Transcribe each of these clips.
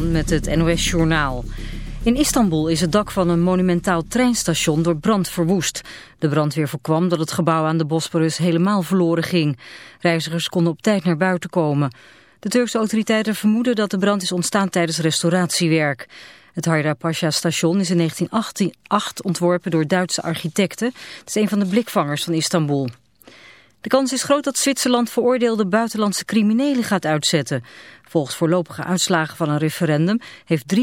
Met het NOS-journaal. In Istanbul is het dak van een monumentaal treinstation door brand verwoest. De brandweer voorkwam dat het gebouw aan de Bosporus helemaal verloren ging. Reizigers konden op tijd naar buiten komen. De Turkse autoriteiten vermoeden dat de brand is ontstaan tijdens restauratiewerk. Het Hayra Pasha station is in 1908 ontworpen door Duitse architecten. Het is een van de blikvangers van Istanbul. De kans is groot dat Zwitserland veroordeelde buitenlandse criminelen gaat uitzetten. Volgens voorlopige uitslagen van een referendum heeft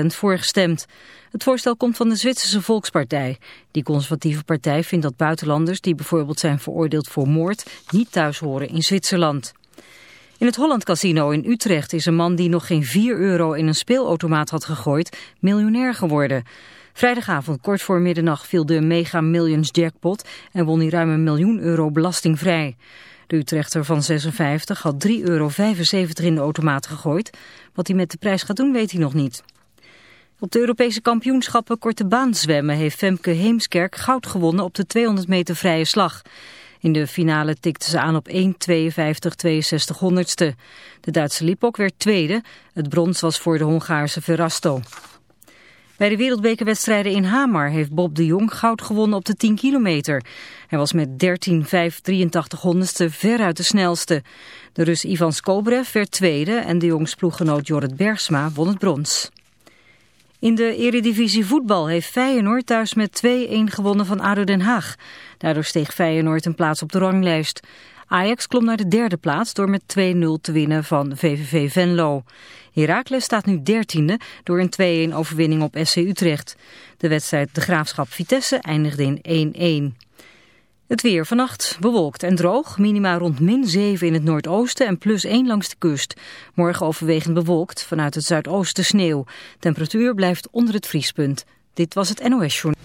53% voorgestemd. Het voorstel komt van de Zwitserse Volkspartij. Die conservatieve partij vindt dat buitenlanders die bijvoorbeeld zijn veroordeeld voor moord niet thuis horen in Zwitserland. In het Holland Casino in Utrecht is een man die nog geen 4 euro in een speelautomaat had gegooid miljonair geworden. Vrijdagavond kort voor middernacht viel de Mega Millions jackpot en won hij ruim een miljoen euro belastingvrij. De Utrechter van 56 had 3,75 euro in de automaat gegooid. Wat hij met de prijs gaat doen weet hij nog niet. Op de Europese kampioenschappen korte baan zwemmen heeft Femke Heemskerk goud gewonnen op de 200 meter vrije slag. In de finale tikte ze aan op 1,52,62 honderdste. De Duitse Lipok werd tweede. Het brons was voor de Hongaarse Verrasto. Bij de wereldbekerwedstrijden in Hamar heeft Bob de Jong goud gewonnen op de 10 kilometer. Hij was met 13,583 honderdste veruit de snelste. De Rus Ivan Skobrev werd tweede en de Jongs ploeggenoot Jorrit Bergsma won het brons. In de eredivisie voetbal heeft Feyenoord thuis met 2-1 gewonnen van ADO Den Haag. Daardoor steeg Feyenoord een plaats op de ranglijst. Ajax klom naar de derde plaats door met 2-0 te winnen van VVV Venlo. Heracles staat nu dertiende door een 2-1 overwinning op SC Utrecht. De wedstrijd De Graafschap Vitesse eindigde in 1-1. Het weer vannacht bewolkt en droog, minima rond min 7 in het noordoosten en plus 1 langs de kust. Morgen overwegend bewolkt, vanuit het zuidoosten sneeuw. Temperatuur blijft onder het vriespunt. Dit was het NOS Journal.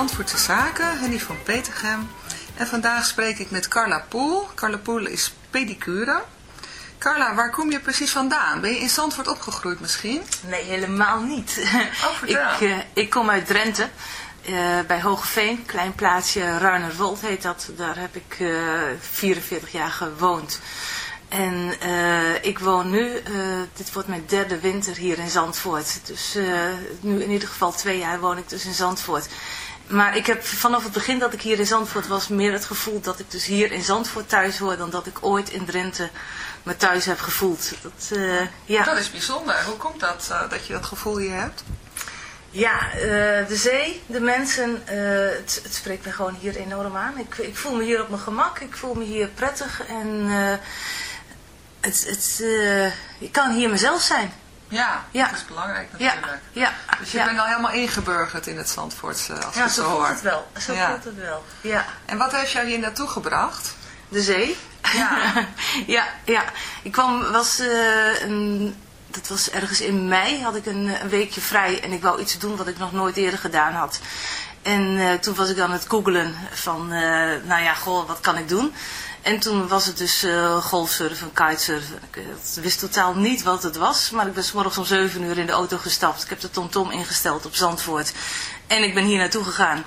Zandvoortse Zaken, Henny van Petergem. En vandaag spreek ik met Carla Poel. Carla Poel is pedicure. Carla, waar kom je precies vandaan? Ben je in Zandvoort opgegroeid misschien? Nee, helemaal niet. Oh, ik, uh, ik kom uit Drenthe, uh, bij Hogeveen, klein plaatsje Ruinerwold heet dat. Daar heb ik uh, 44 jaar gewoond. En uh, ik woon nu, uh, dit wordt mijn derde winter hier in Zandvoort. Dus uh, nu in ieder geval twee jaar woon ik dus in Zandvoort. Maar ik heb vanaf het begin dat ik hier in Zandvoort was meer het gevoel dat ik dus hier in Zandvoort thuis hoor dan dat ik ooit in Drenthe me thuis heb gevoeld. Dat, ja. dat is bijzonder. Hoe komt dat, dat je dat gevoel hier hebt? Ja, de zee, de mensen, het, het, spreekt me gewoon hier enorm aan. Ik, ik voel me hier op mijn gemak, ik voel me hier prettig en het, het, ik kan hier mezelf zijn. Ja, ja, dat is belangrijk natuurlijk. Ja, ja, dus je bent al helemaal ingeburgerd in het Zandvoortse, als ja, zo, zo voelt hoort. het wel. Zo voelt het wel, ja. En wat heeft jou hier naartoe gebracht? De zee. Ja. ja, ja. Ik kwam, was, uh, een, dat was ergens in mei, had ik een, een, weekje vrij en ik wou iets doen wat ik nog nooit eerder gedaan had. En uh, toen was ik aan het googelen van, nou ja, goh, wat kan ik doen? En toen was het dus uh, golfsurfen, kitesurfen. Ik wist totaal niet wat het was. Maar ik ben s morgens om 7 uur in de auto gestapt. Ik heb de TomTom -tom ingesteld op Zandvoort. En ik ben hier naartoe gegaan.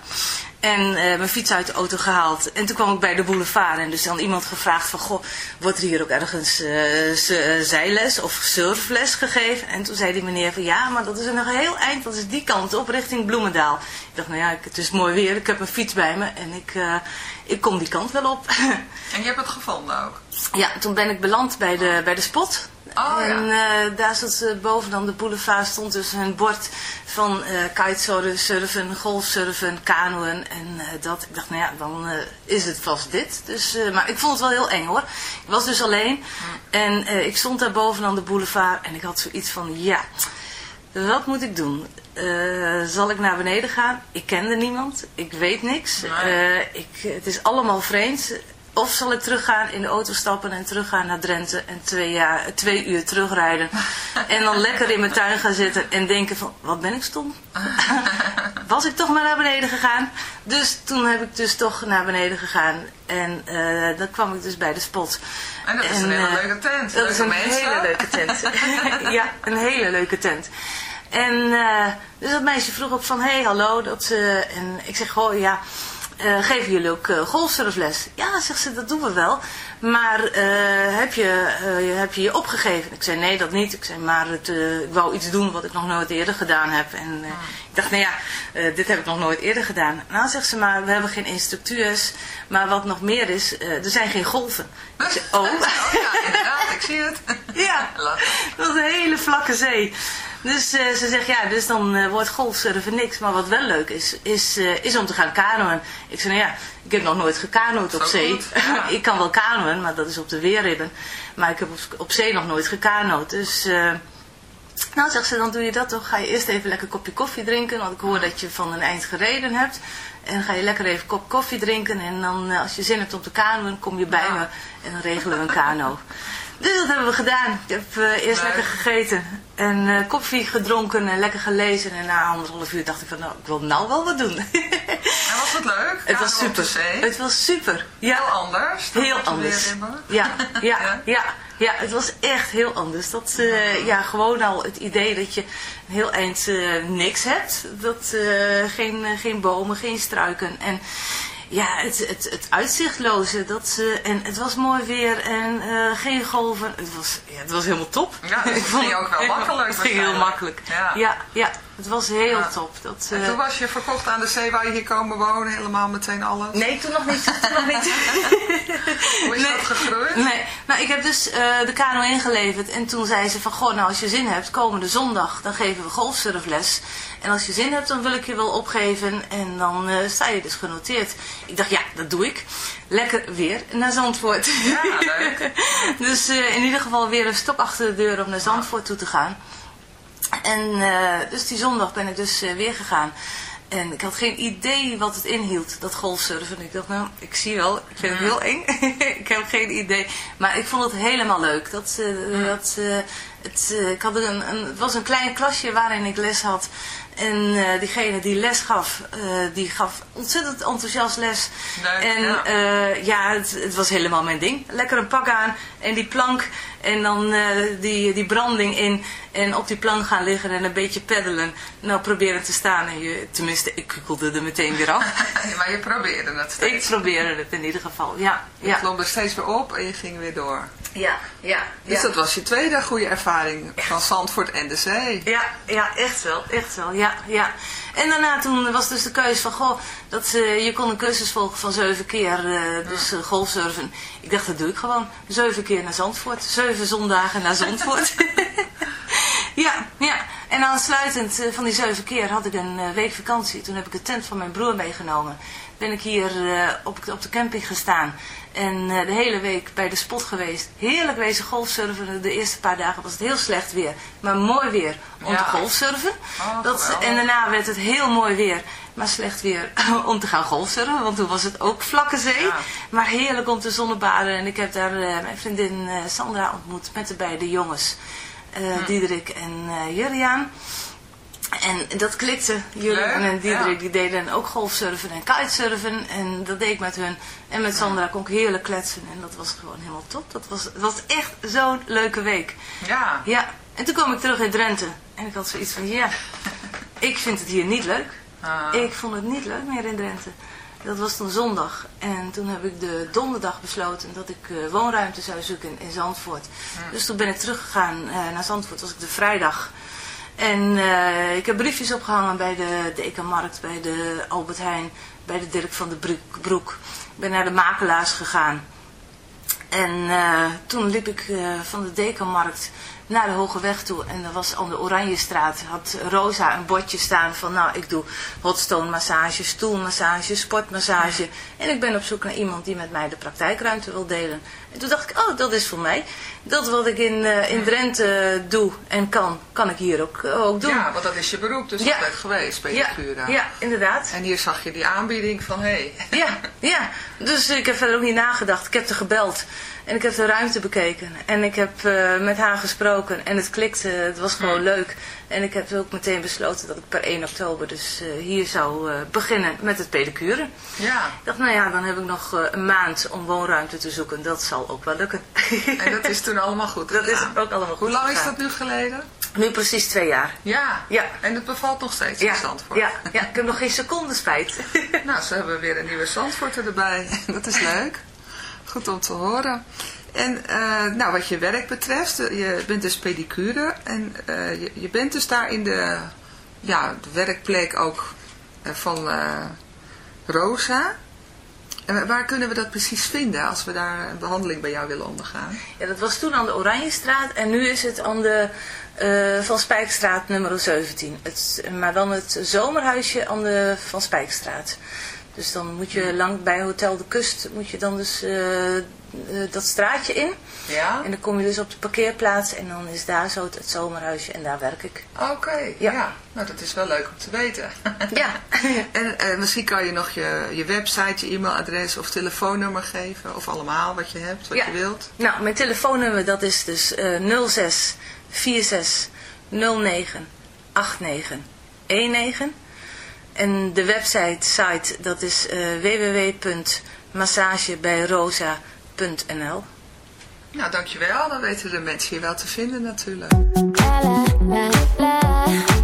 En uh, mijn fiets uit de auto gehaald. En toen kwam ik bij de boulevard. En dus dan iemand gevraagd van... Goh, wordt er hier ook ergens uh, zijles of surfles gegeven? En toen zei die meneer van... Ja, maar dat is nog een heel eind. Dat is die kant op richting Bloemendaal. Ik dacht, nou ja, het is mooi weer. Ik heb mijn fiets bij me. En ik, uh, ik kom die kant wel op. En je hebt het gevonden ook? Ja, toen ben ik beland bij de, bij de spot. Oh, en ja. uh, daar zat uh, bovenaan de boulevard stond dus een bord van uh, kitesurfen, golfsurfen, kanoën en dat. Ik dacht, nou ja, dan is het vast dit. Dus, maar ik vond het wel heel eng hoor. Ik was dus alleen en ik stond daar bovenaan de boulevard en ik had zoiets van, ja, wat moet ik doen? zal ik naar beneden gaan? Ik kende niemand, ik weet niks. Ik, het is allemaal vreemd. Of zal ik teruggaan, in de auto stappen en teruggaan naar Drenthe en twee, jaar, twee uur terugrijden. en dan lekker in mijn tuin gaan zitten en denken van, wat ben ik stom? Was ik toch maar naar beneden gegaan? Dus toen heb ik dus toch naar beneden gegaan. En uh, dan kwam ik dus bij de spot. En dat is en, een hele leuke tent. Dat is een mensen. hele leuke tent. ja, een hele leuke tent. En uh, dus dat meisje vroeg ook van, hé, hey, hallo. Dat, en ik zeg, oh ja... Uh, geven jullie ook uh, golfsurfles? Ja, zegt ze, dat doen we wel. Maar uh, heb, je, heb je je opgegeven? Ik zei, nee, dat niet. Ik zei, maar het, ik wou iets doen wat ik nog nooit eerder gedaan heb. En Hmm. ik dacht, nou ja, dit heb ik nog nooit eerder gedaan. Nou, zegt ze, maar we hebben geen instructeurs. Maar wat nog meer is, er zijn geen golven. Ik zei, oh. oh ja, inderdaad, ik zie het. ja, dat is een hele vlakke zee. Dus uh, ze zegt, ja, dus dan uh, wordt golfsurfen niks. Maar wat wel leuk is, is, uh, is om te gaan kanoën. Ik zei, nou ja, ik heb nog nooit gekanoed op zee. ja. ik kan wel kanoën, maar dat is op de weerribben. Maar ik heb op, op zee nog nooit gekanoed. Dus, nou zegt ze, dan doe je dat toch. Ga je eerst even lekker een kopje koffie drinken. Want ik hoor dat je van een eind gereden hebt. En ga je lekker even een kop koffie drinken. En dan, als je zin hebt om te kanoën, kom je bij Ja. me. En dan regelen we een kano. Dus dat hebben we gedaan. Ik heb uh, eerst lekker gegeten en uh, koffie gedronken en lekker gelezen. En na anderhalf uur dacht ik van, nou, ik wil nou wel wat doen. En was het leuk? het was super. Het was super. Ja, Heel anders? heel anders. Ja, ja, Ja? ja, ja, het was echt heel anders. Dat, uh, ja, gewoon al het idee dat je een heel eind niks hebt. Dat, geen, geen bomen, geen struiken. En ja, het, het, het uitzichtloze. Dat, uh, en het was mooi weer en uh, geen golven. Het was, ja, het was helemaal top. Ja, dus het ging ook wel makkelijk Het ging heel makkelijk. Ja. ja, ja, het was heel Ja. top. Dat, En uh, toen was je verkocht aan de zee, waar je hier komen wonen, helemaal meteen alles? Nee, toen nog niet. Toen nog niet. Hoe is Nee. dat gegroeid? Nee, nou ik heb dus uh, de kano ingeleverd en toen zei ze van, goh, nou als je zin hebt, komende zondag, dan geven we golfsurfles. En als je zin hebt, dan wil ik je wel opgeven en dan uh, sta je dus genoteerd. Ik dacht, ja, dat doe ik. Lekker weer naar Zandvoort. Ja, leuk. dus uh, in ieder geval weer een stok achter de deur om naar Zandvoort toe te gaan. En uh, dus die zondag ben ik dus uh, weer gegaan. En ik had geen idee wat het inhield, dat golfsurfen. Ik dacht, nou, ik zie wel, ik vind het heel eng. ik heb geen idee. Maar ik vond het helemaal leuk. Dat, uh, dat, het, ik had een, een, het was een klein klasje waarin ik les had. En uh, diegene die les gaf, uh, die gaf ontzettend enthousiast les. en ja, uh, ja het, het, was helemaal mijn ding. Lekker een pak aan en die plank en dan die, die branding in. En op die plank gaan liggen en een beetje peddelen. Nou, proberen te staan. En je, tenminste, ik kukkelde er meteen weer af. maar je probeerde het steeds. Ik probeerde het in ieder geval, ja. Je ja. klom er steeds weer op en je ging weer door. Ja, ja. Dus dat was je tweede goede ervaring van Zandvoort en de zee. Ja, ja, echt wel, echt wel, ja, ja. En daarna toen was dus de keuze van, goh, dat, uh, je kon een cursus volgen van zeven keer, uh, dus uh, golfsurfen. Ik dacht, dat doe ik gewoon. Zeven keer naar Zandvoort, zeven zondagen naar Zandvoort. ja, ja. En aansluitend van die zeven keer had ik een week vakantie. Toen heb ik de tent van mijn broer meegenomen. Ben ik hier op, op de camping gestaan. En uh, de hele week bij de spot geweest. Heerlijk wezen golfsurfen. De eerste paar dagen was het heel slecht weer. Maar mooi weer om te golfsurfen. Oh, dat, en daarna werd het heel mooi weer. Maar slecht weer om te gaan golfsurfen. Want toen was het ook vlakke zee. Ja. Maar heerlijk om te zonnebaden. En ik heb daar uh, mijn vriendin uh, Sandra ontmoet. Met de beide jongens. Hm. Diederik en Juriaan. En dat klikte. Julian en Diederik die deden ook golfsurfen en kitesurfen. En dat deed ik met hun. En met Sandra kon ik heerlijk kletsen. En dat was gewoon helemaal top. Dat was, dat was echt zo'n leuke week. Ja. Ja. En toen kwam ik terug in Drenthe. En ik had zoiets van, ja, ik vind het hier niet leuk. Ah. Ik vond het niet leuk meer in Drenthe. Dat was toen zondag. En toen heb ik de donderdag besloten dat ik uh, woonruimte zou zoeken in Zandvoort. Hm. Dus toen ben ik teruggegaan uh, naar Zandvoort. was ik de vrijdag. En uh, ik heb briefjes opgehangen bij de, de Ekenmarkt, bij de Albert Heijn, bij de Dirk van de Broek. Ik ben naar de makelaars gegaan. En uh, toen liep ik uh, van de Dekenmarkt naar de Hoge Weg toe. En dat was aan de Oranjestraat. Had Rosa een bordje staan van nou ik doe hotstone massage, stoelmassage, sportmassage. En ik ben op zoek naar iemand die met mij de praktijkruimte wil delen. En toen dacht ik, oh dat is voor mij. Dat wat ik in, uh, in Drenthe uh, doe en kan, kan ik hier ook, uh, ook doen. Ja, want dat is je beroep dus ja. altijd geweest, pedicure. Ja, ja, inderdaad. En hier zag je die aanbieding van, hé. Hey. Ja, ja, dus ik heb verder ook niet nagedacht. Ik heb er gebeld. En ik heb de ruimte bekeken. En ik heb uh, met haar gesproken. En het klikte. Het was gewoon leuk. En ik heb ook meteen besloten dat ik per 1 oktober dus uh, hier zou uh, beginnen met het pedicure. Ja. Ik dacht, nou ja, dan heb ik nog een maand om woonruimte te zoeken. Dat zal ook wel lukken. En dat is toen allemaal goed Dat is ook allemaal goed Hoe lang is dat nu geleden? Nu precies twee jaar. Ja. Ja. En het bevalt nog steeds Ja, in Zandvoort. ja, ja, ik heb nog geen seconde spijt. Nou, ze hebben weer een nieuwe Zandvoorter erbij. Dat is leuk. Goed om te horen. En uh, nou, wat je werk betreft, je bent dus pedicure en uh, je, je, bent dus daar in de, ja, de werkplek ook van Rosa. En waar kunnen we dat precies vinden als we daar een behandeling bij jou willen ondergaan? Ja, dat was toen aan de Oranjestraat en nu is het aan de Van Spijkstraat nummer 17. Het, maar dan het zomerhuisje aan de Van Spijkstraat. Dus dan moet je lang bij Hotel de Kust, moet je dan dus uh, uh, dat straatje in. Ja. En dan kom je dus op de parkeerplaats en dan is daar zo het, het zomerhuisje en daar werk ik. Oké, okay, ja. ja. Nou, dat is wel leuk om te weten. ja. en uh, misschien kan je nog je, je website, je e-mailadres of telefoonnummer geven. Of allemaal wat je hebt, wat ja. je wilt. Nou, mijn telefoonnummer dat is dus 06 46 09 89 19. En de website site dat is uh, www.massagebijrosa.nl Nou, dankjewel. Dan weten de mensen je wel te vinden natuurlijk. La, la, la, la. La,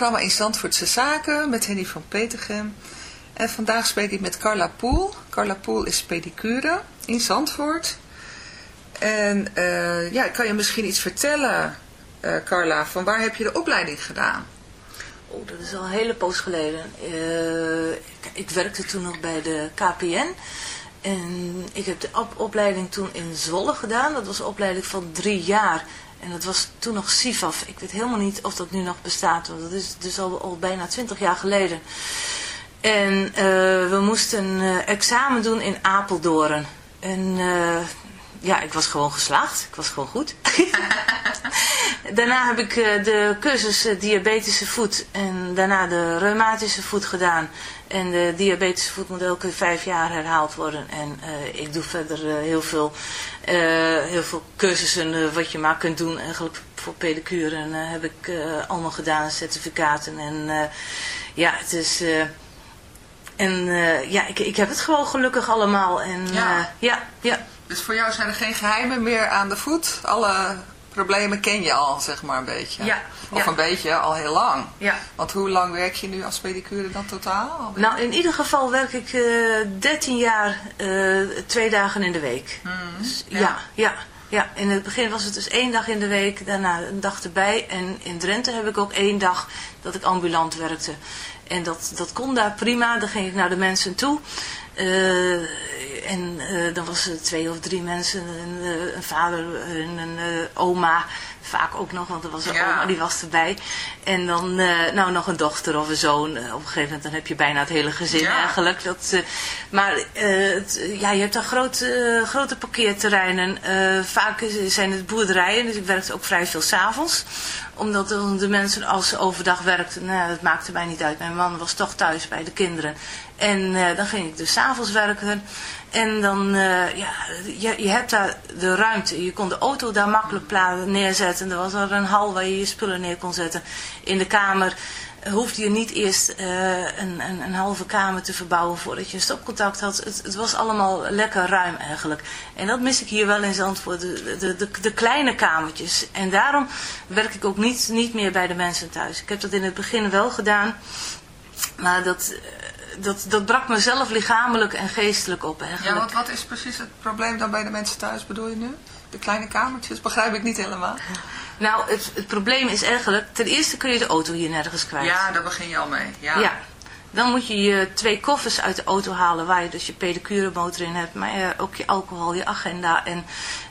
programma in Zandvoortse Zaken met Henny van Petergem. En vandaag spreek ik met Carla Poel. Carla Poel is pedicure in Zandvoort. En eh, ja, kan je misschien iets vertellen, eh, Carla, van waar heb je de opleiding gedaan? Oh, dat is al een hele poos geleden. Eh, ik, werkte toen nog bij de KPN. En ik heb de op- opleiding toen in Zwolle gedaan. Dat was een opleiding van drie jaar. En dat was toen nog SIFAF. Ik weet helemaal niet of dat nu nog bestaat. Want dat is dus al, bijna twintig jaar geleden. En eh, we moesten een eh, examen doen in Apeldoorn. En eh, ja, ik was gewoon geslaagd. Ik was gewoon goed. daarna heb ik de cursus diabetische voet en daarna de reumatische voet gedaan. En de diabetische voet moet elke vijf jaar herhaald worden. En eh, ik doe verder eh, heel, veel, eh, heel veel cursussen wat je maar kunt doen. Eigenlijk voor pedicure en, eh, heb ik allemaal gedaan, certificaten. En ja, het is... en ja, ik, ik heb het gewoon gelukkig allemaal. En ja, ja. Dus voor jou zijn er geen geheimen meer aan de voet? Alle problemen ken je al, zeg maar, een beetje? Ja, Of ja. een beetje, al heel lang? ja. Want hoe lang werk je nu als pedicure dan totaal? Nou, in ieder geval werk ik eh 13 jaar eh, twee dagen in de week. Dus, ja. ja. ja, ja. In het begin was het dus één dag in de week, daarna een dag erbij. En in Drenthe heb ik ook één dag dat ik ambulant werkte. En dat, dat kon daar prima, dan ging ik naar de mensen toe. Eh, en eh, dan was er twee of drie mensen, een, eh, een vader en een oma, vaak ook nog, want er was een Ja. oma, die was erbij. En dan nou, nog een dochter of een zoon. Op een gegeven moment dan heb je bijna het hele gezin Ja. eigenlijk. Dat, maar het- ja, je hebt daar grote, grote parkeerterreinen. Vaak zijn het boerderijen, dus ik werkte ook vrij veel s'avonds omdat de mensen als ze overdag werkten, nou, dat maakte mij niet uit. Mijn man was toch thuis bij de kinderen. En eh, dan ging ik dus s'avonds werken. En dan, eh, ja, je, je hebt daar de ruimte. Je kon de auto daar makkelijk neerzetten. Er was er een hal waar je je spullen neer kon zetten. In de kamer hoefde je niet eerst eh, een, een, een halve kamer te verbouwen voordat je een stopcontact had. Het, het was allemaal lekker ruim eigenlijk. En dat mis ik hier wel in Zandvoort, de, de, de, de kleine kamertjes. En daarom werk ik ook niet, niet meer bij de mensen thuis. Ik heb dat in het begin wel gedaan, maar dat, eh, dat, dat brak mezelf lichamelijk en geestelijk op Ja, eigenlijk. want wat is precies het probleem dan bij de mensen thuis, bedoel je nu? De kleine kamertjes, begrijp ik niet helemaal. Nou, het, het probleem is eigenlijk, ten eerste kun je de auto hier nergens kwijt. Ja, daar begin je al mee. Ja. Ja. Dan moet je je twee koffers uit de auto halen waar je dus je pedicure in hebt, maar eh, ook je alcohol, je agenda en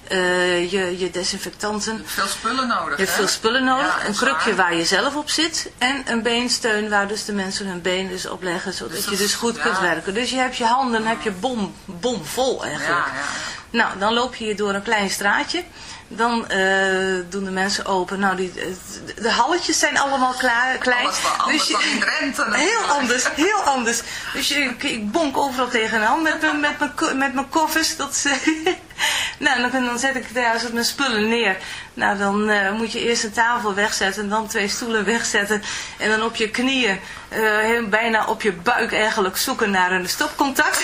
eh, je, je desinfectanten. Veel spullen nodig, Je hebt veel spullen nodig, Ja, een krukje waar. je zelf op zit en een beensteun waar dus de mensen hun been dus op leggen, zodat Dus je dus goed ja. kunt werken. Dus je hebt je handen, heb je bom, bom vol eigenlijk. ja, ja. Nou, dan loop je hier door een klein straatje. Dan eh, doen de mensen open. Nou, die, de, de halletjes zijn allemaal klaar, klein. Alles wel anders Dus je- dan in Drenthe Heel anders, heel anders. Dus je, ik, bonk overal tegenaan met mijn, met mijn, met mijn koffers. Dat, nou, dan, dan zet ik daar zo mijn spullen neer. Nou, dan eh, moet je eerst een tafel wegzetten. En dan twee stoelen wegzetten. En dan op je knieën, eh, bijna op je buik eigenlijk zoeken naar een stopcontact.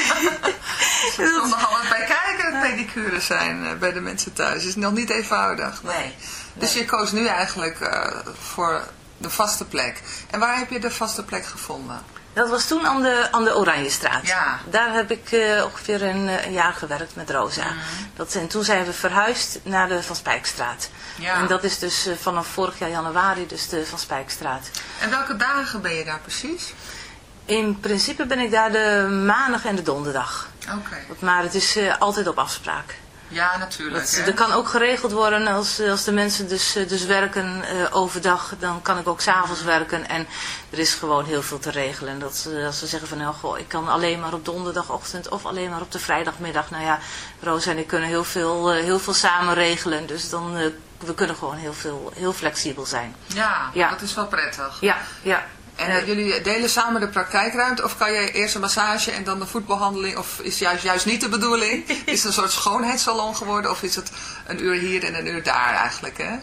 Komt nog wat bij kijken, het pedicure zijn eh, bij de mensen thuis. is nog niet eenvoudig. Nee. Dus je koos nu eigenlijk voor de vaste plek. En waar heb je de vaste plek gevonden? Dat was toen aan de, aan de Oranjestraat. Ja. Daar heb ik eh, ongeveer een, eh, een jaar gewerkt met Rosa. Mhm. dat, en toen zijn we verhuisd naar de Van Spijkstraat. Ja. En dat is dus eh, vanaf vorig jaar januari dus de Van Spijkstraat. En welke dagen ben je daar precies? In principe ben ik daar de maandag en de donderdag. Oké. Maar het is altijd op afspraak. Ja, natuurlijk. Dat, er kan ook geregeld worden als, als de mensen dus, eh, dus werken eh, overdag, dan kan ik ook s'avonds werken. En er is gewoon heel veel te regelen. Dat ze, als ze zeggen van, nou, goh, ik kan alleen maar op donderdagochtend of alleen maar op de vrijdagmiddag. Nou ja, Roos en ik kunnen heel veel, eh, heel veel samen regelen. Dus dan, eh, we kunnen gewoon heel, veel, heel flexibel zijn. Ja, Ja. dat is wel prettig. Ja, ja. En eh, jullie delen samen de praktijkruimte of kan je eerst een massage en dan de voetbehandeling? Of is juist, juist niet de bedoeling? Is het een soort schoonheidssalon geworden of is het een uur hier en een uur daar eigenlijk? Hè?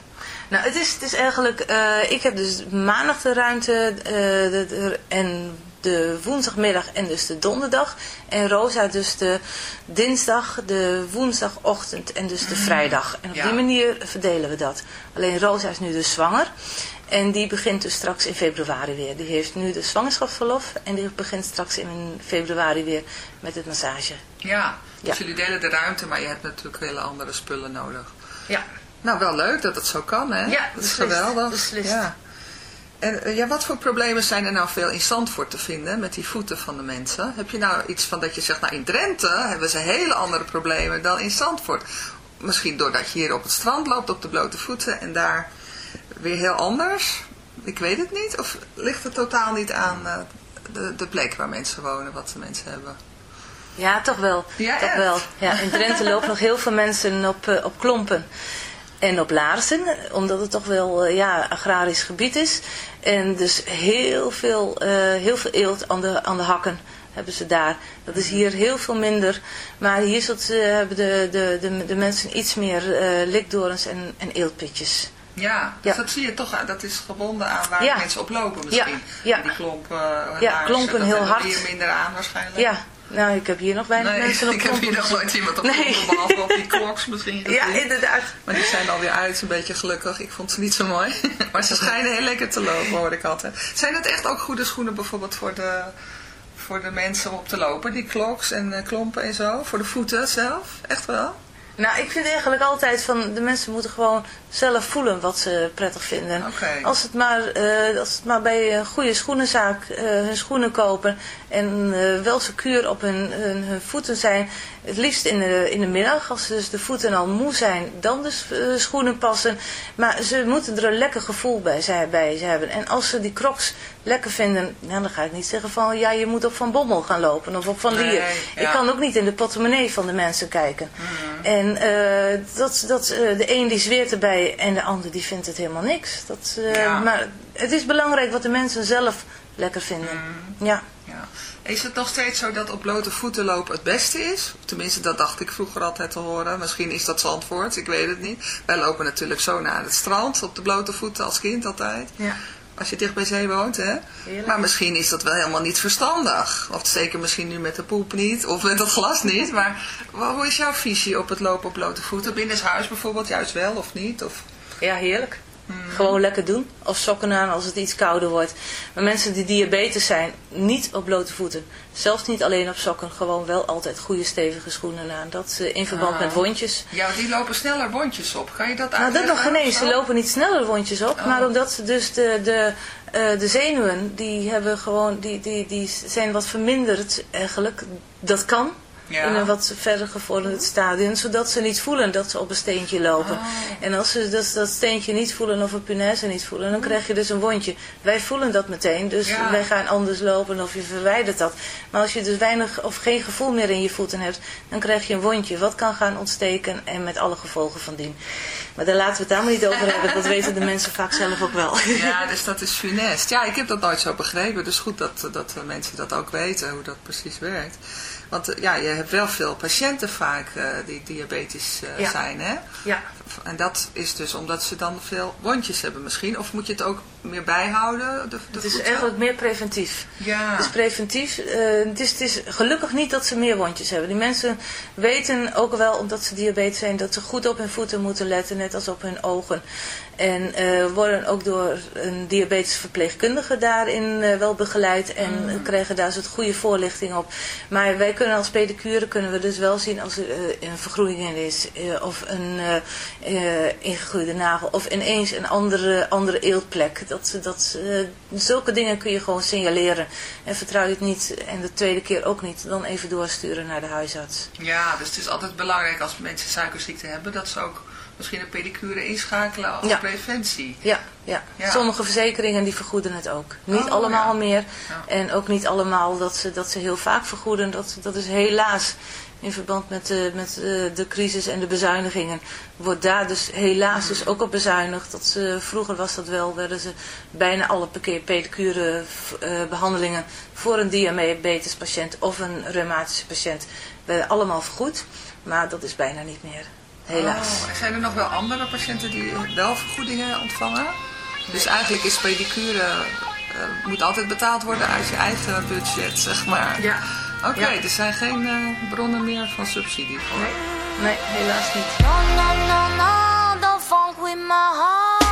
Nou, het is, het is eigenlijk, eh, ik heb dus maandag de ruimte eh, de, de- en de woensdagmiddag en dus de donderdag. En Rosa dus de dinsdag, de woensdagochtend en dus de vrijdag. En op Ja. die manier verdelen we dat. Alleen Rosa is nu dus zwanger. En die begint dus straks in februari weer. Die heeft nu de zwangerschapsverlof en die begint straks in februari weer met het massage. Ja, dus Ja. jullie delen de ruimte, maar je hebt natuurlijk hele andere spullen nodig. Ja. Nou, wel leuk dat het zo kan, hè? Ja, dat is beslist, geweldig. beslist. Ja. En eh, ja, wat voor problemen zijn er nou veel in Zandvoort te vinden met die voeten van de mensen? Heb je nou iets van dat je zegt, nou in Drenthe hebben ze hele andere problemen dan in Zandvoort? Misschien doordat je hier op het strand loopt op de blote voeten en daar weer heel anders? Ik weet het niet. Of ligt het totaal niet aan eh, de, de plek waar mensen wonen, wat de mensen hebben? Ja, toch wel. Ja, toch echt? wel. Ja, in Drenthe lopen nog heel veel mensen op, eh, op klompen en op laarzen, omdat het toch wel eh, ja, agrarisch gebied is. En dus heel veel, eh, heel veel eelt aan de, aan de hakken hebben ze daar. Dat is hier heel veel minder. Maar hier zult, hebben de, de, de, de mensen iets meer eh likdorens en, en eeltpitjes. Ja, dus Ja. dat zie je toch, dat is gebonden aan waar Ja. mensen op lopen misschien. Ja. Die klompen, eh, Ja, klompen dat heel hard. hier minder aan waarschijnlijk. Ja, nou ik heb hier nog weinig Nee, mensen op ik heb klompen hier nog nooit iemand op Nee. klompen, behalve op die kloks misschien Ja, inderdaad. Maar die zijn alweer uit, een beetje gelukkig. Ik vond ze niet zo mooi. Maar ze schijnen heel lekker te lopen, hoor ik altijd. Zijn het echt ook goede schoenen bijvoorbeeld voor de, voor de mensen om op te lopen? Die kloks en eh, klompen en zo? Voor de voeten zelf? Echt wel? Nou, ik vind eigenlijk altijd van de mensen moeten gewoon zelf voelen wat ze prettig vinden. Als, het maar, eh, als het maar bij een goede schoenenzaak eh, hun schoenen kopen en eh, wel secuur op hun, hun, hun voeten zijn. Het liefst in de, in de middag, als dus de voeten al moe zijn, dan dus eh, schoenen passen. Maar ze moeten er een lekker gevoel bij, zijn, bij ze hebben. En als ze die crocs lekker vinden, nou, dan ga ik niet zeggen van ja, je moet op Van Bommel gaan lopen of op Van Nee, Lier. ja. Ik kan ook niet in de portemonnee van de mensen kijken. En eh, dat, dat, eh, de een die zweert erbij en de ander die vindt het helemaal niks. Dat, eh, Ja. Maar het is belangrijk wat de mensen zelf lekker vinden. Ja. Ja. Is het nog steeds zo dat op blote voeten lopen het beste is? Tenminste, dat dacht ik vroeger altijd te horen. Misschien is dat Zandvoort, ik weet het niet. Wij lopen natuurlijk zo naar het strand op de blote voeten als kind altijd. ja. Als je dicht bij zee woont, hè? Heerlijk. Maar misschien is dat wel helemaal niet verstandig. Of zeker misschien nu met de poep niet, of met het glas niet. Maar hoe is jouw visie op het lopen op blote voeten? Binnenshuis bijvoorbeeld, juist wel of niet? Of... Ja, heerlijk. Gewoon lekker doen. Of sokken aan als het iets kouder wordt. Maar mensen die diabetes zijn, niet op blote voeten. Zelfs niet alleen op sokken. Gewoon wel altijd goede stevige schoenen aan. Dat eh, in verband Ah. met wondjes. Ja, die lopen sneller wondjes op. Kan je dat Nou, dat nog eens. Ze lopen niet sneller wondjes op. Oh. Maar omdat ze dus de, de, eh, de zenuwen, die, hebben gewoon, die, die, die zijn wat verminderd eigenlijk. Dat kan. Ja. In een wat verder gevorderd stadium. Zodat ze niet voelen dat ze op een steentje lopen. Oh. En als ze dat, dat steentje niet voelen of een punaise niet voelen. Dan krijg je dus een wondje. Wij voelen dat meteen. Dus Ja. wij gaan anders lopen of je verwijdert dat. Maar als je dus weinig of geen gevoel meer in je voeten hebt. Dan krijg je een wondje. Wat kan gaan ontsteken. En met alle gevolgen van dien. Maar daar laten we het daar maar niet over hebben. Dat weten de mensen vaak zelf ook wel. Ja, dus dat is funest. Ja, ik heb dat nooit zo begrepen. Dus goed dat, dat mensen dat ook weten, hoe dat precies werkt. Want eh, ja, je hebt wel veel patiënten vaak eh, die diabetisch eh, Ja. zijn, hè? Ja. En dat is dus omdat ze dan veel wondjes hebben misschien. Of moet je het ook meer bijhouden, de, de Het is eigenlijk meer preventief. Ja. Het is preventief. het, is, het is gelukkig niet dat ze meer wondjes hebben. Die mensen weten ook wel, omdat ze diabetes zijn, dat ze goed op hun voeten moeten letten, net als op hun ogen. En eh, worden ook door een diabetes verpleegkundige daarin eh, wel begeleid en krijgen daar zo'n goede voorlichting op. Maar wij kunnen als pedicure kunnen we dus wel zien als er eh, een vergroening in is of een ingegroeide nagel of ineens een andere, andere eeltplek. Dat, dat, zulke dingen kun je gewoon signaleren. En vertrouw je het niet en de tweede keer ook niet, dan even doorsturen naar de huisarts. Ja, dus het is altijd belangrijk als mensen suikerziekte hebben, dat ze ook misschien een pedicure inschakelen als Ja. preventie. Ja, ja. Ja. sommige verzekeringen die vergoeden het ook. Niet Oh, allemaal ja. meer. En ook niet allemaal dat ze, dat ze heel vaak vergoeden. Dat, dat is helaas in verband met, de, met de, de crisis en de bezuinigingen. Wordt daar dus helaas dus ook op bezuinigd. Dat ze, vroeger was dat wel, werden ze bijna alle pedicure eh, behandelingen voor een diabetespatiënt of een reumatische patiënt werden allemaal vergoed. Maar dat is bijna niet meer. Helaas. Oh, zijn er nog wel andere patiënten die wel vergoedingen ontvangen? Dus eigenlijk is pedicure, eh, moet altijd betaald worden uit je eigen budget, zeg maar. Ja. Oké, Ja. er zijn geen eh, bronnen meer van subsidie voor. Nee, nee, helaas niet. No, no, no, no, don't funk with my heart.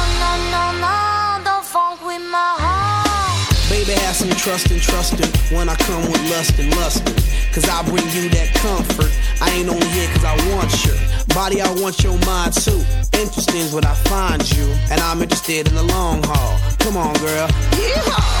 Baby, have some trust and trusting when I come with lust and lusting. Cause I bring you that comfort. I ain't only here cause I want your body, I want your mind too. Interesting is when I find you, and I'm interested in the long haul. Come on, girl. Yeehaw!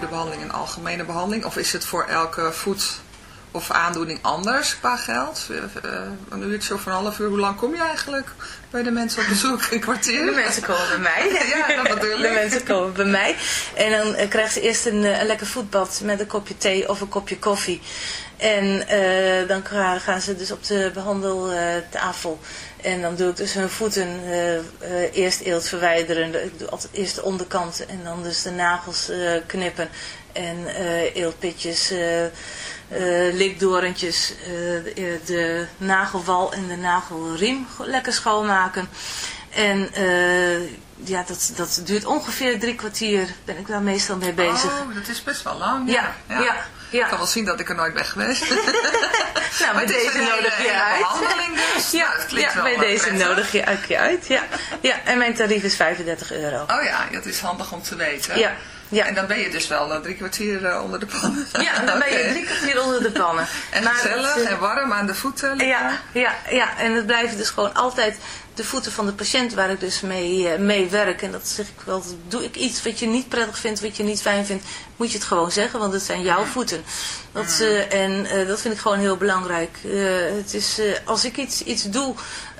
Behandeling een algemene behandeling? Of is het voor elke voet of aandoening anders qua geld? Eh, eh, een uurtje of een half uur, hoe lang kom je eigenlijk bij de mensen op bezoek? Een kwartier? De mensen komen bij mij. Ja, dat bedoel ik. De mensen komen bij mij. En dan eh, krijgen ze eerst een, een lekker voetbad met een kopje thee of een kopje koffie. En dan ga- gaan ze dus op de behandeltafel. En dan doe ik dus hun voeten eh, eh, eerst eelt verwijderen. Ik doe altijd eerst de onderkant en dan dus de nagels eh, knippen. En eeltpitjes, likdorentjes, de, de nagelwal en de nagelriem lekker schoonmaken. En ja, dat, dat duurt ongeveer drie kwartier. Ben ik daar meestal mee bezig. Oh, dat is best wel lang. Ja, ja, ja. Ik kan wel zien dat ik er nooit ben geweest. nou, Maar bij het is deze nodig je uit. dus. Ja, Nou, ja bij deze prettig. nodig je uit, je uit. Ja. ja, en mijn tarief is 35 euro. Oh ja, dat is handig om te weten. Ja, ja. En dan ben je dus wel eh, drie kwartier eh, onder de pan. Ja, dan ben je drie kwartier onder de pannen. En Maar gezellig het, eh, en warm aan de voeten. liggen. Ja, ja, ja, en het blijven dus gewoon altijd de voeten van de patiënt waar ik dus mee, mee werk. En dat zeg ik wel, doe ik iets wat je niet prettig vindt, wat je niet fijn vindt, moet je het gewoon zeggen, want het zijn jouw voeten. Dat, eh, en dat vind ik gewoon heel belangrijk. Het is, als ik iets, iets doe,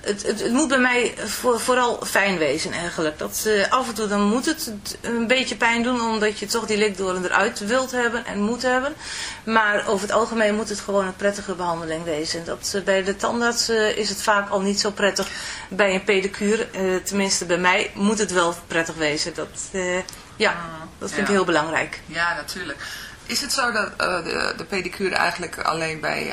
het, het, het moet bij mij voor, vooral fijn wezen eigenlijk. Dat, eh, af en toe dan moet het een beetje pijn doen, omdat je toch die likdoren eruit wilt hebben en moet hebben. Maar over het algemeen moet het gewoon een prettige behandeling wezen. Dat, eh, bij de tandarts eh, is het vaak al niet zo prettig. Bij een pedicure, tenminste bij mij, moet het wel prettig wezen. Dat, ja, dat vind ik heel belangrijk. Ja, natuurlijk. Is het zo dat de, de pedicure eigenlijk alleen bij,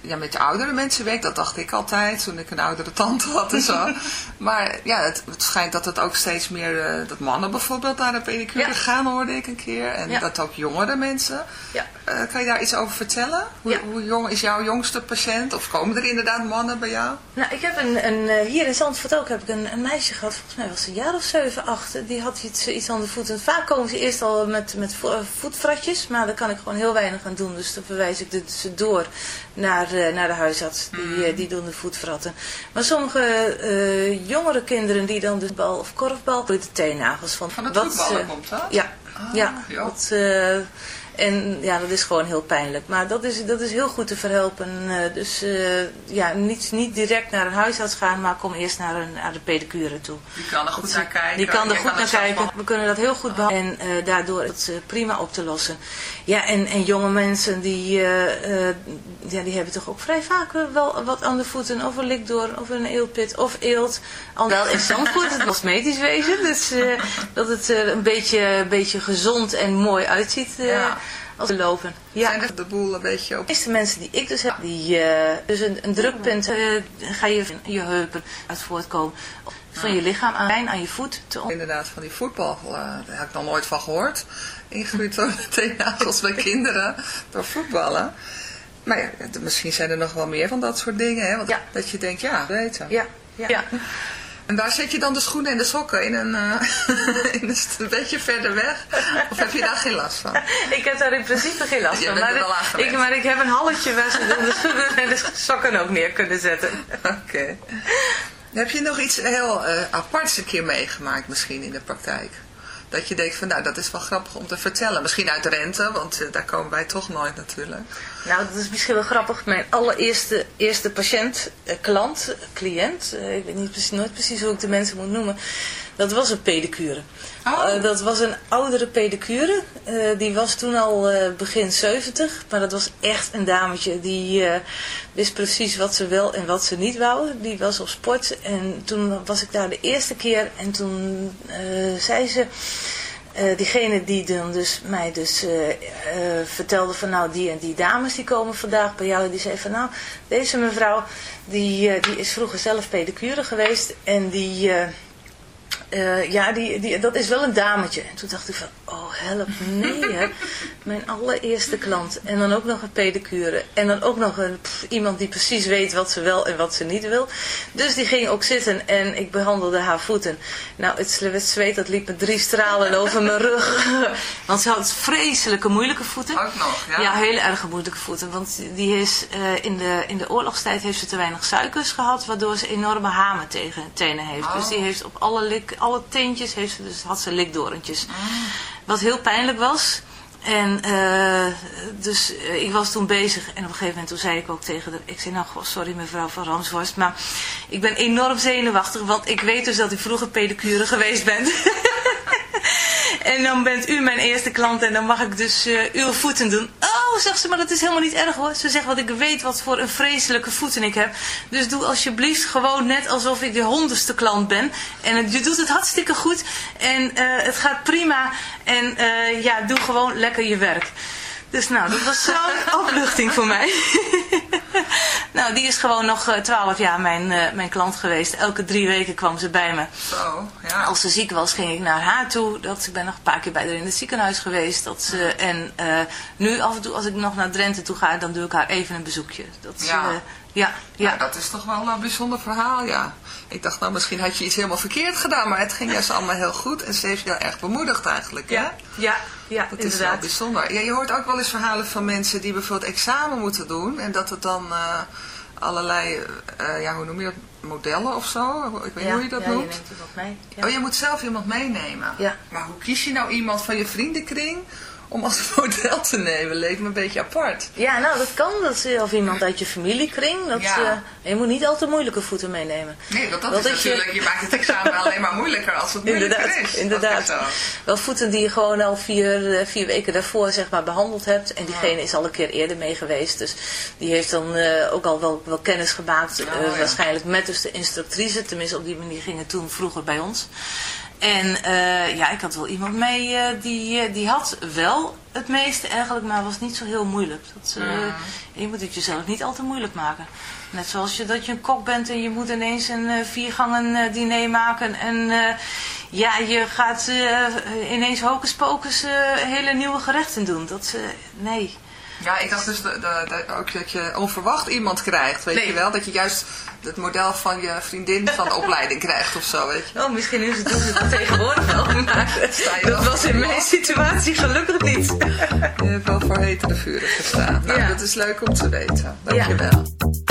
ja, met de oudere mensen werkt? Dat dacht ik altijd toen ik een oudere tante had en zo. maar ja, het, het schijnt dat het ook steeds meer, eh, dat mannen bijvoorbeeld naar de pedicure Ja. gaan hoorde ik een keer. En Ja. dat ook jongere mensen. Ja. Eh, kan je daar iets over vertellen? Hoe, hoe jong is jouw jongste patiënt? Of komen er inderdaad mannen bij jou? Nou, ik heb een, een, eh, hier in Zandvoort ook heb ik een, een meisje gehad, volgens mij was ze een jaar of zeven, acht. Die had iets, iets aan de voeten. Vaak komen ze eerst al met, met vo- voetfratjes, maar daar kan ik gewoon heel weinig aan doen. Dus dan verwijs ik de- ze door naar, eh, naar de huisarts. Die, eh, die doen de voetvratten. Maar sommige eh, jongere kinderen die dan dus bal of korfbal, de teennagels van. Van het wat voetballen komt dat? Ja, Ah, ja. Dat, en ja, dat is gewoon heel pijnlijk. Maar dat is, dat is heel goed te verhelpen. Eh, dus eh, ja, niet, niet direct naar een huisarts gaan, maar kom eerst naar een, naar de pedicure toe. Die kan er goed Dat naar kijken. Die kan er goed naar kijken. We kunnen dat heel goed behandelen. En eh, daardoor is het prima op te lossen. Ja, en, en jonge mensen die, ja, die hebben toch ook vrij vaak wel wat aan de voeten. Of een likdoorn, of een eelpit, of eelt. Al wel in Zandvoort, het cosmetisch wezen. Dus dat het er een beetje, een beetje gezond en mooi uitziet Ja. Als lopen. Ja. De boel een beetje op... De meeste mensen die ik dus heb, die eh, dus een, een drukpunt, eh, ga je je heupen uit voortkomen. Van je lichaam aan, aan je voet te Inderdaad, van die voetbal, eh, daar heb ik nog nooit van gehoord. Ingegroeid door de teennagels bij kinderen, door voetballen. Maar ja, misschien zijn er nog wel meer van dat soort dingen, hè? Want Ja. Dat je denkt, ja, weten. Ja, ja. ja. En daar zet je dan de schoenen en de sokken in een, eh, in een, beetje verder weg? Of heb je daar geen last van? Ik heb daar in principe geen last van. Maar, ik, maar ik heb een halletje waar ze de schoenen en de sokken ook neer kunnen zetten. Oké. Heb je nog iets heel eh, aparts een keer meegemaakt misschien in de praktijk? Dat je denkt van, nou, dat is wel grappig om te vertellen. Misschien uit rente, want eh, daar komen wij toch nooit natuurlijk. Nou, dat is misschien wel grappig. Mijn allereerste eerste patiënt, eh, klant, cliënt, eh, ik weet niet nooit precies hoe ik de mensen moet noemen. Dat was een pedicure. Oh. Eh, dat was een oudere pedicure. Eh, die was toen al eh, begin 70. Maar dat was echt een dametje. Die wist precies wat ze wel en wat ze niet wou. Die was op sport. En toen was ik daar de eerste keer. En toen zei ze... diegene die dan dus mij dus vertelde van nou die en die dames die komen vandaag bij jou. Die zei van nou deze mevrouw die, die is vroeger zelf pedicure geweest. En die... eh, ja, die, die, dat is wel een dametje. En toen dacht ik van, oh help, nee hè. Mijn allereerste klant. En dan ook nog een pedicure. En dan ook nog een, pff, iemand die precies weet wat ze wel en wat ze niet wil. Dus die ging ook zitten en ik behandelde haar voeten. Nou, het zwe- het zweet dat liep met drie stralen over mijn rug. Want ze had vreselijke moeilijke voeten. Ook nog, ja? Ja, hele erg moeilijke voeten. Want die is, eh, in, de, in de oorlogstijd heeft ze te weinig suikers gehad, waardoor ze enorme hamen tegen tenen heeft. Oh. Dus die heeft op alle, lik, alle teentjes heeft ze, dus had ze likdorentjes. Ah. Wat heel pijnlijk was. En eh, dus eh, ik was toen bezig en op een gegeven moment toen zei ik ook tegen de... Ik zei nou, goh, sorry mevrouw van Ramsworst, maar ik ben enorm zenuwachtig, want ik weet dus dat u vroeger pedicure geweest bent. En dan bent u mijn eerste klant en dan mag ik dus uh, uw voeten doen. Oh, zegt ze, maar dat is helemaal niet erg hoor. Ze zegt, wat ik weet wat voor een vreselijke voeten ik heb. Dus doe alsjeblieft gewoon net alsof ik de honderdste klant ben. En je doet het hartstikke goed en uh, het gaat prima. En uh, ja, doe gewoon lekker je werk. Dus nou, dat was zo'n opluchting voor mij. nou, die is gewoon nog twaalf jaar mijn, uh, mijn klant geweest. Elke drie weken kwam ze bij me. Zo, ja. Als ze ziek was, ging ik naar haar toe. Dat, ik ben nog een paar keer bij haar in het ziekenhuis geweest. Dat ze, en uh, nu af en toe, als ik nog naar Drenthe toe ga, dan doe ik haar even een bezoekje. Dat, ja. Uh, ja, ja. ja, dat is toch wel een bijzonder verhaal, ja. Ik dacht, nou, misschien had je iets helemaal verkeerd gedaan, maar het ging juist allemaal heel goed. En ze heeft je erg bemoedigd eigenlijk, ja? Ja, ja, dat inderdaad. is wel bijzonder. Ja, je hoort ook wel eens verhalen van mensen die bijvoorbeeld examen moeten doen. En dat het dan uh, allerlei, uh, ja, hoe noem je dat, modellen of zo? Ik weet ja, hoe je dat ja, noemt. Je neemt iemand mee. Ja. Oh, je moet zelf iemand meenemen. Ja. Maar hoe kies je nou iemand van je vriendenkring om als model te nemen? Leek me een beetje apart. Ja, nou dat kan. Dat is, of iemand uit je familiekring. Dat, Ja. uh, je moet niet al te moeilijke voeten meenemen. Nee, want dat is dat je- natuurlijk, je... maakt het examen alleen maar moeilijker als het moeilijker Inderdaad, is. Dat inderdaad. is. Wel voeten die je gewoon al vier, eh, vier weken daarvoor zeg maar behandeld hebt. En diegene is al een keer eerder mee geweest. Dus die heeft dan eh, ook al wel, wel kennis gemaakt. eh, Oh, ja. Waarschijnlijk met dus de instructrice. Tenminste op die manier ging het toen vroeger bij ons. En eh, ja, ik had wel iemand mee eh, die, eh, die had wel het meeste eigenlijk, maar was niet zo heel moeilijk. Dat. Je moet het jezelf niet al te moeilijk maken. Net zoals je, dat je een kok bent en je moet ineens een viergangen diner maken. En ja, je gaat ineens hocus pocus hele nieuwe gerechten doen. Dat, nee. Ja, ik dacht dus de, de, de- ook dat je onverwacht iemand krijgt, weet Nee. je wel? Dat je juist het model van je vriendin van de opleiding krijgt of zo, weet je Oh, misschien is het, dat tegenwoordig wel. Maar dat was in mijn situatie gelukkig niet. Je hebt wel voor hetere vuren gestaan. Nou, Ja. dat is leuk om te weten. Dankjewel. Every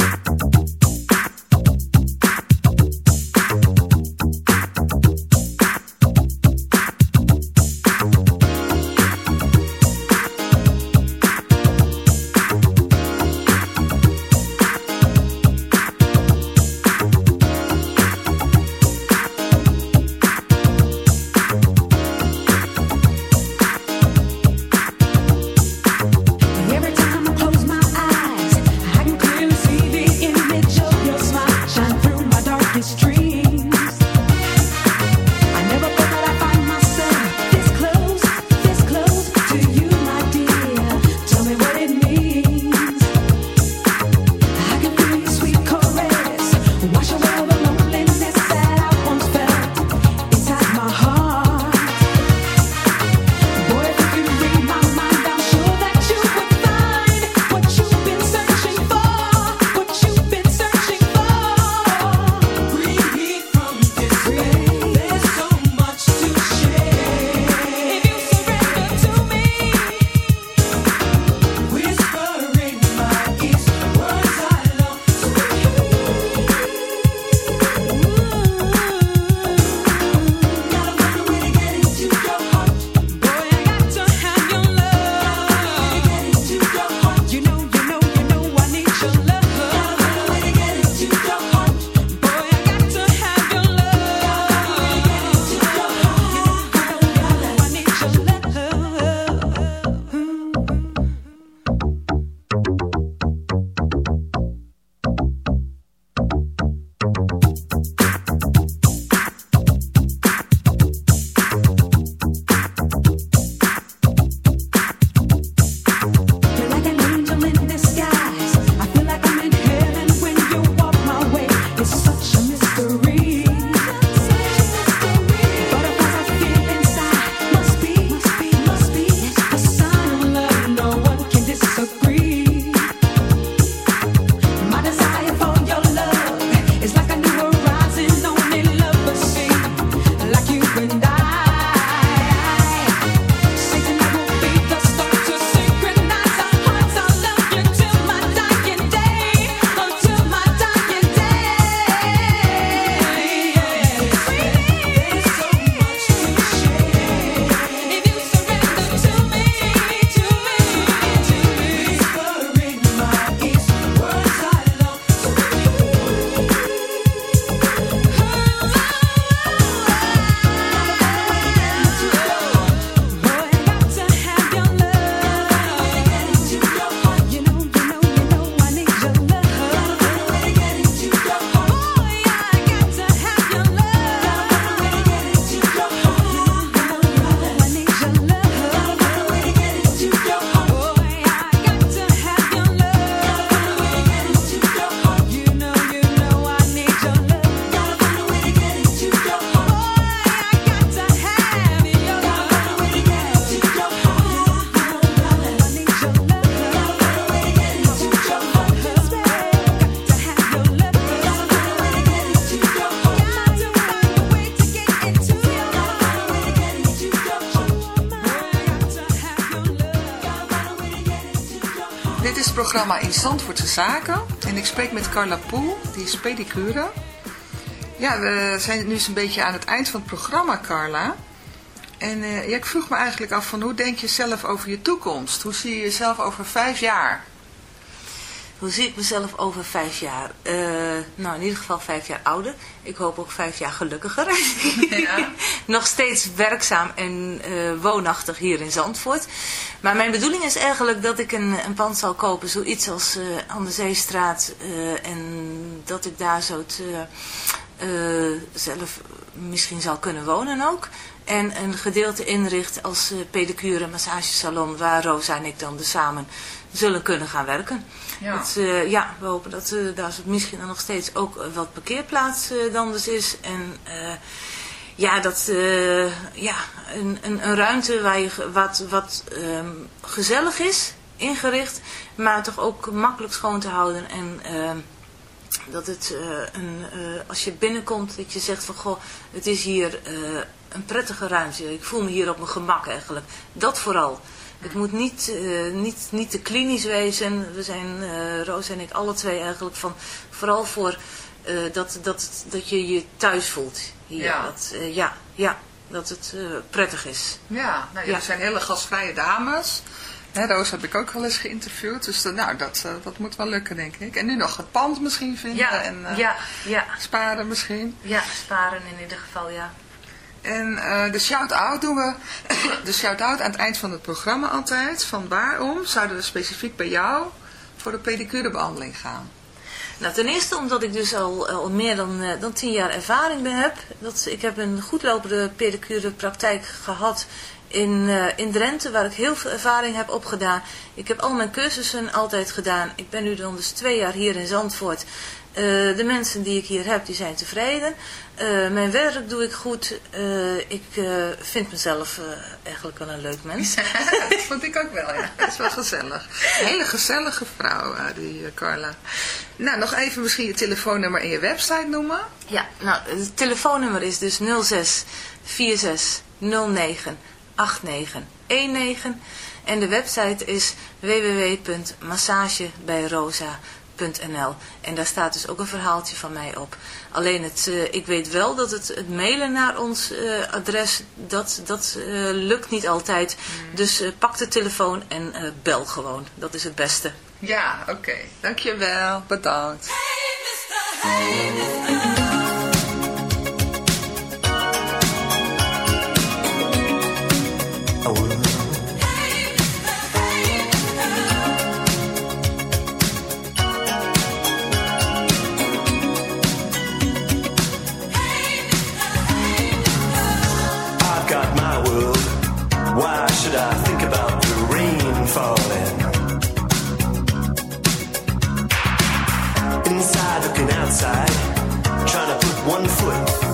programma in Zandvoortse Zaken. En ik spreek met Carla Poel, die is pedicure. Ja, we zijn nu eens een beetje aan het eind van het programma, Carla. En eh, ja, ik vroeg me eigenlijk af van hoe denk je zelf over je toekomst? Hoe zie je jezelf over vijf jaar? Hoe zie ik mezelf over vijf jaar? Eh, nou, in ieder geval vijf jaar ouder. Ik hoop ook vijf jaar gelukkiger. Ja. Nog steeds werkzaam en eh, woonachtig hier in Zandvoort. Maar mijn bedoeling is eigenlijk dat ik een, een pand zal kopen. Zoiets als eh, aan de Zeestraat. en dat ik daar zo eh, zelf misschien zal kunnen wonen ook. En een gedeelte inricht als pedicure en massagesalon. Waar Rosa en ik dan dus samen zullen kunnen gaan werken. Ja. Eh, ja, we hopen dat eh, daar misschien dan nog steeds ook eh, wat parkeerplaats eh, dan dus is. En ja, dat, ja een, een, een ruimte waar je, wat, wat ehm, gezellig is, ingericht, maar toch ook makkelijk schoon te houden. En ehm, dat het, een, als je binnenkomt, dat je zegt van, goh, het is hier een prettige ruimte. Ik voel me hier op mijn gemak eigenlijk. Dat vooral. Het moet niet, eh, niet, niet te klinisch wezen. We zijn, eh Roos en ik, alle twee eigenlijk van, vooral voor eh, dat, dat, dat je je thuis voelt hier. Ja. Dat, ja, ja, dat het eh, prettig is. Ja, nou, jullie Ja. zijn hele gastvrije dames. Hè, Roos heb ik ook wel eens geïnterviewd. Dus nou, dat, dat moet wel lukken, denk ik. En nu nog het pand misschien vinden. en, ja, ja, Sparen misschien. ja, sparen in ieder geval, ja. En eh, de shout-out doen we, de shout-out aan het eind van het programma altijd. Van waarom zouden we specifiek bij jou voor de pedicurebehandeling gaan? Nou, ten eerste omdat ik dus al, al meer dan, eh, dan tien jaar ervaring bij heb. Dat, ik heb een goedlopende pedicure praktijk gehad in, eh, in Drenthe, waar ik heel veel ervaring heb opgedaan. Ik heb al mijn cursussen altijd gedaan. Ik ben nu dan dus twee jaar hier in Zandvoort. Eh, de mensen die ik hier heb, die zijn tevreden. Eh, mijn werk doe ik goed. Eh, ik vind mezelf eigenlijk wel een leuk mens. dat vond ik ook wel, ja. Dat is wel gezellig. Een hele gezellige vrouw, die Carla. Nou, nog even misschien je telefoonnummer en je website noemen. Ja, nou, het telefoonnummer is dus 06 46 09 89 19. En de website is En daar staat dus ook een verhaaltje van mij op. Alleen het, eh, ik weet wel dat het, het mailen naar ons eh, adres, dat, dat eh, lukt niet altijd. Dus eh, pak de telefoon en eh, bel gewoon. Dat is het beste. Ja, oké. Dankjewel. Bedankt. Falling? Inside looking outside, trying to put one foot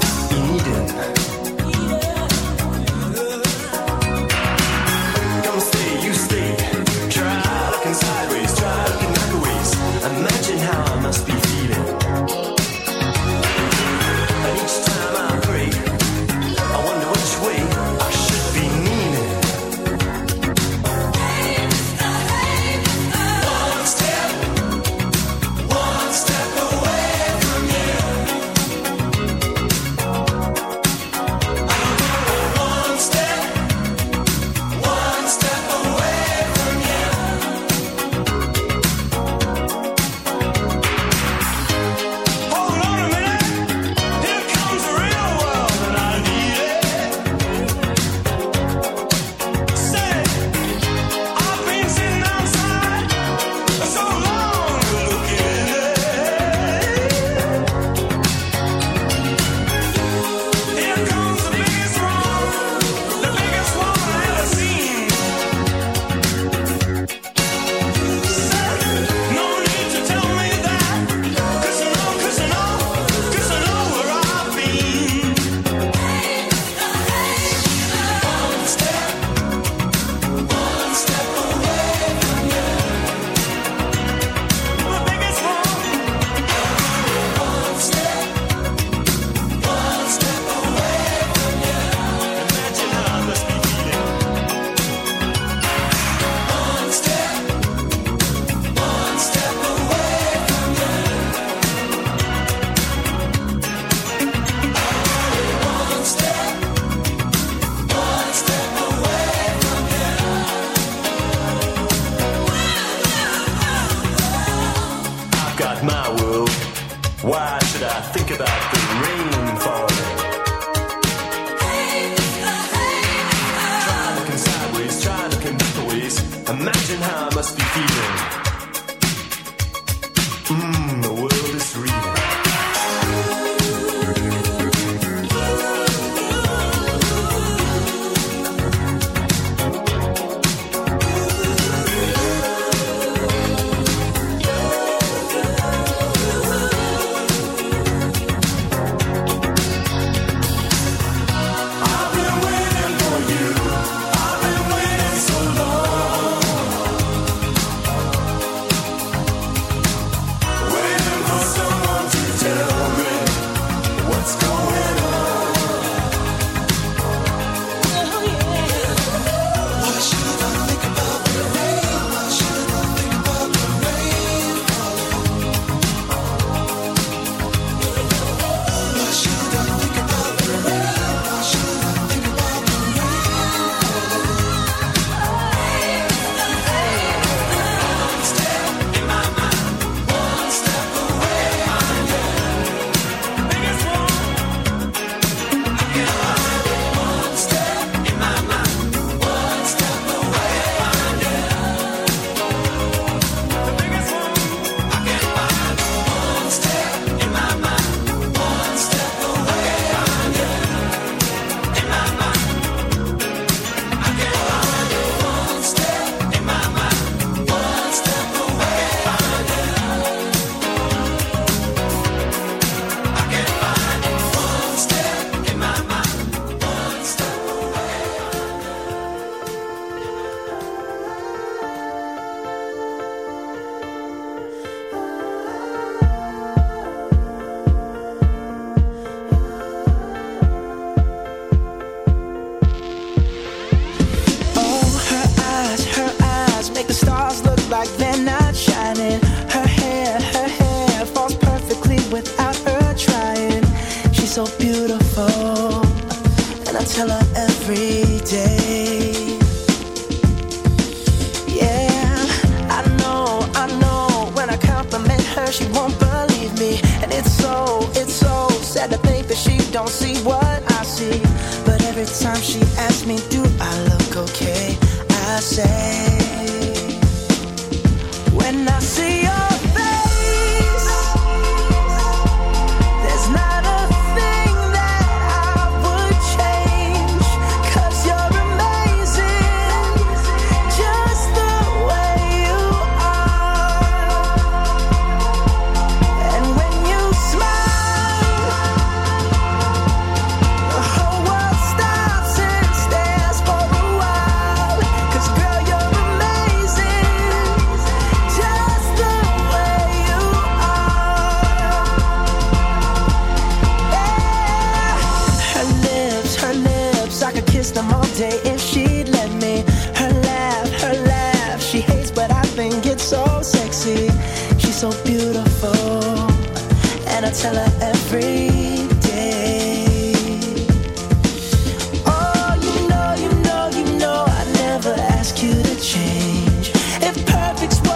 think about this.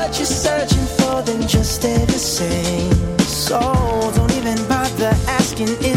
what you're searching for, then just stay the same. So don't even bother asking if.